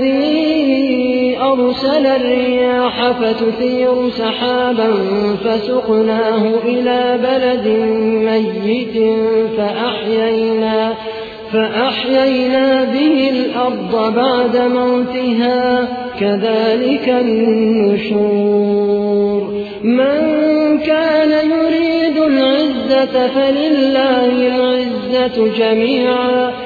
الذي أرسل الرياح فتثير سحابا فسقناه إلى بلد ميت فأحيينا, فأحيينا به الأرض بعد موتها كذلك النشور من كان يريد العزة فلله العزة جميعا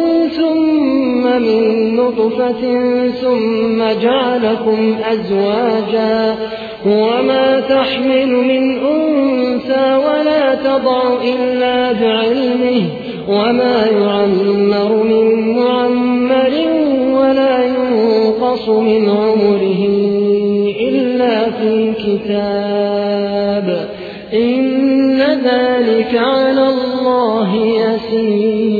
ثم من نطفة ثم جعلكم أزواجا وما تحمل من أنثى ولا تضع إلا بعلمه وما يعمر من معمر ولا ينقص من عمره إلا في كتاب إن ذلك على الله يسير